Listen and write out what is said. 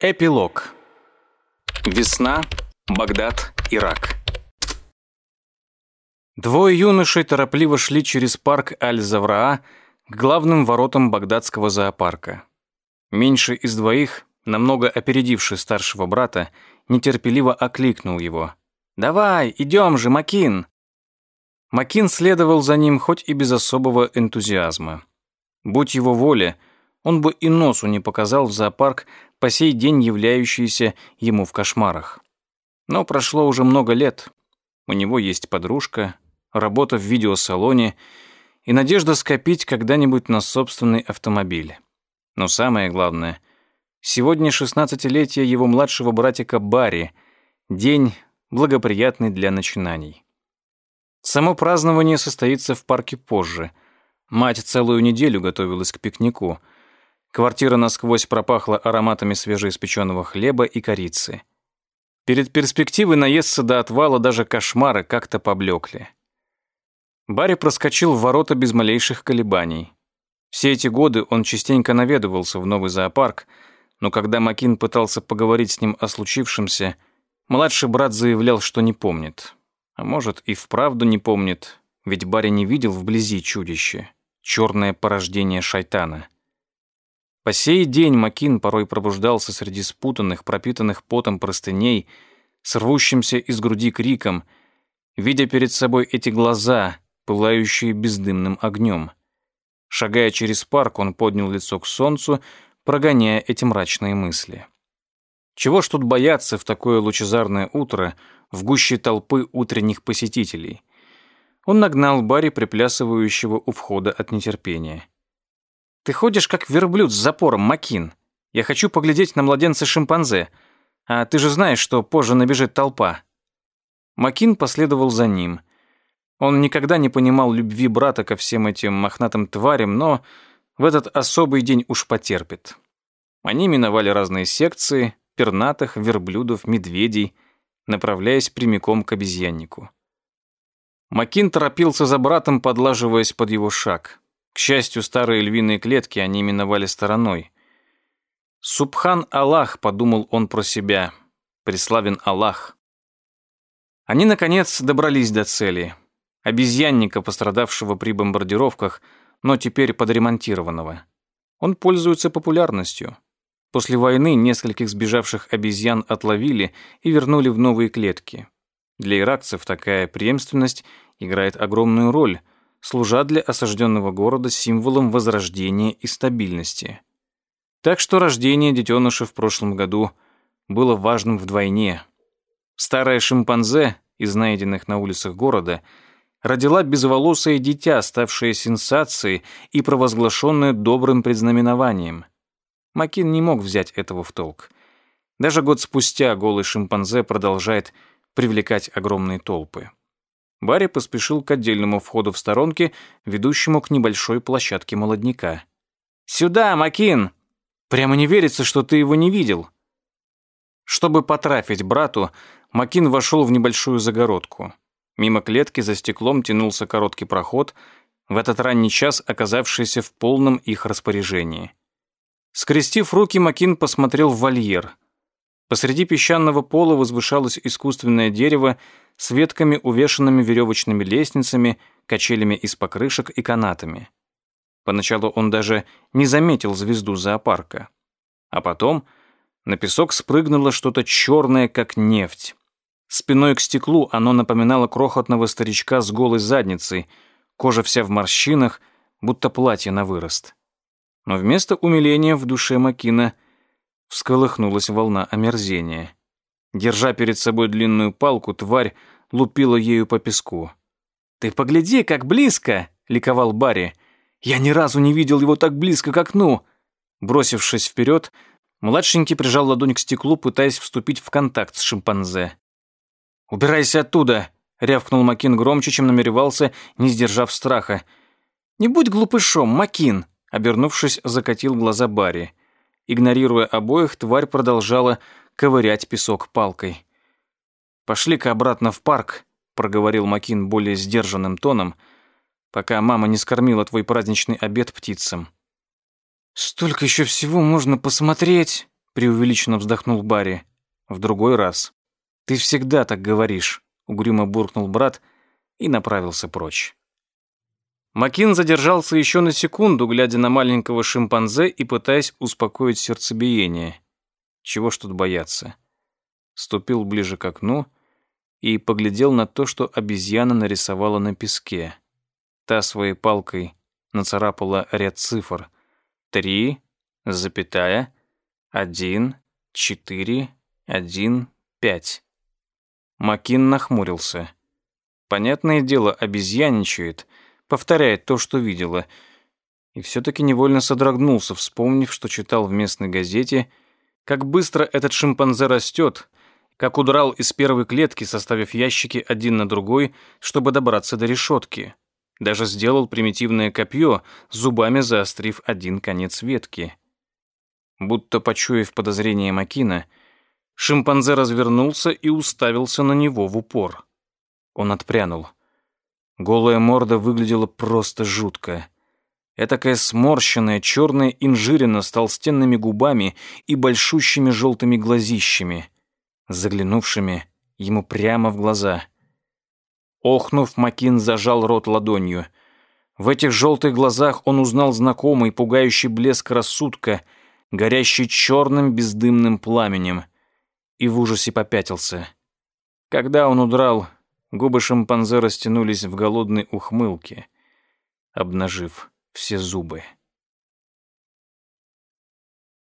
Эпилог. Весна, Багдад, Ирак. Двое юношей торопливо шли через парк Аль-Завраа к главным воротам багдадского зоопарка. Меньший из двоих, намного опередивший старшего брата, нетерпеливо окликнул его. «Давай, идем же, Макин!» Макин следовал за ним хоть и без особого энтузиазма. Будь его воля, он бы и носу не показал в зоопарк, по сей день являющийся ему в кошмарах. Но прошло уже много лет. У него есть подружка, работа в видеосалоне и надежда скопить когда-нибудь на собственный автомобиль. Но самое главное, сегодня шестнадцатилетие его младшего братика Барри, день, благоприятный для начинаний. Само празднование состоится в парке позже. Мать целую неделю готовилась к пикнику. Квартира насквозь пропахла ароматами свежеиспеченного хлеба и корицы. Перед перспективой наесться до отвала даже кошмары как-то поблекли. Барри проскочил в ворота без малейших колебаний. Все эти годы он частенько наведывался в новый зоопарк, но когда Макин пытался поговорить с ним о случившемся, младший брат заявлял, что не помнит. А может, и вправду не помнит, ведь Барри не видел вблизи чудище, черное порождение шайтана. По сей день Макин порой пробуждался среди спутанных, пропитанных потом простыней, с рвущимся из груди криком, видя перед собой эти глаза, пылающие бездымным огнем. Шагая через парк, он поднял лицо к солнцу, прогоняя эти мрачные мысли. Чего ж тут бояться в такое лучезарное утро в гуще толпы утренних посетителей? Он нагнал Барри, приплясывающего у входа от нетерпения. «Ты ходишь как верблюд с запором, Макин. Я хочу поглядеть на младенца-шимпанзе. А ты же знаешь, что позже набежит толпа». Макин последовал за ним – он никогда не понимал любви брата ко всем этим мохнатым тварям, но в этот особый день уж потерпит. Они миновали разные секции, пернатых, верблюдов, медведей, направляясь прямиком к обезьяннику. Макин торопился за братом, подлаживаясь под его шаг. К счастью, старые львиные клетки они миновали стороной. «Субхан Аллах», — подумал он про себя, — «преславен Аллах». Они, наконец, добрались до цели — обезьянника, пострадавшего при бомбардировках, но теперь подремонтированного. Он пользуется популярностью. После войны нескольких сбежавших обезьян отловили и вернули в новые клетки. Для иракцев такая преемственность играет огромную роль, служа для осажденного города символом возрождения и стабильности. Так что рождение детеныша в прошлом году было важным вдвойне. Старая шимпанзе из найденных на улицах города – родила безволосое дитя, ставшее сенсацией и провозглашенное добрым предзнаменованием. Макин не мог взять этого в толк. Даже год спустя голый шимпанзе продолжает привлекать огромные толпы. Барри поспешил к отдельному входу в сторонке, ведущему к небольшой площадке молодняка. «Сюда, Макин! Прямо не верится, что ты его не видел!» Чтобы потрафить брату, Макин вошел в небольшую загородку. Мимо клетки за стеклом тянулся короткий проход, в этот ранний час оказавшийся в полном их распоряжении. Скрестив руки, Макин посмотрел в вольер. Посреди песчаного пола возвышалось искусственное дерево с ветками, увешанными веревочными лестницами, качелями из покрышек и канатами. Поначалу он даже не заметил звезду зоопарка. А потом на песок спрыгнуло что-то черное, как нефть. Спиной к стеклу оно напоминало крохотного старичка с голой задницей, кожа вся в морщинах, будто платье на вырост. Но вместо умиления в душе Макина всколыхнулась волна омерзения. Держа перед собой длинную палку, тварь лупила ею по песку. «Ты погляди, как близко!» — ликовал Барри. «Я ни разу не видел его так близко к окну!» Бросившись вперед, младшенький прижал ладонь к стеклу, пытаясь вступить в контакт с шимпанзе. «Убирайся оттуда!» — рявкнул Макин громче, чем намеревался, не сдержав страха. «Не будь глупышом, Макин!» — обернувшись, закатил глаза Барри. Игнорируя обоих, тварь продолжала ковырять песок палкой. «Пошли-ка обратно в парк», — проговорил Макин более сдержанным тоном, «пока мама не скормила твой праздничный обед птицам». «Столько еще всего можно посмотреть», преувеличенно вздохнул Барри. В другой раз. Ты всегда так говоришь, угрюмо буркнул брат и направился прочь. Макин задержался еще на секунду, глядя на маленького шимпанзе и пытаясь успокоить сердцебиение. Чего ж тут бояться? Ступил ближе к окну и поглядел на то, что обезьяна нарисовала на песке. Та своей палкой нацарапала ряд цифр. Три, запятая, один, четыре, один, пять. Макин нахмурился. Понятное дело, обезьяничает — повторяет то, что видела. И все-таки невольно содрогнулся, вспомнив, что читал в местной газете, как быстро этот шимпанзе растет, как удрал из первой клетки, составив ящики один на другой, чтобы добраться до решетки. Даже сделал примитивное копье, зубами заострив один конец ветки. Будто почуяв подозрение Макина, шимпанзе развернулся и уставился на него в упор. Он отпрянул. Голая морда выглядела просто жутко. Этакая сморщенная, черная инжирина с толстенными губами и большущими желтыми глазищами, заглянувшими ему прямо в глаза. Охнув, Макин зажал рот ладонью. В этих желтых глазах он узнал знакомый, пугающий блеск рассудка, горящий черным бездымным пламенем, и в ужасе попятился. Когда он удрал, Губы шимпанзе растянулись в голодной ухмылке, обнажив все зубы.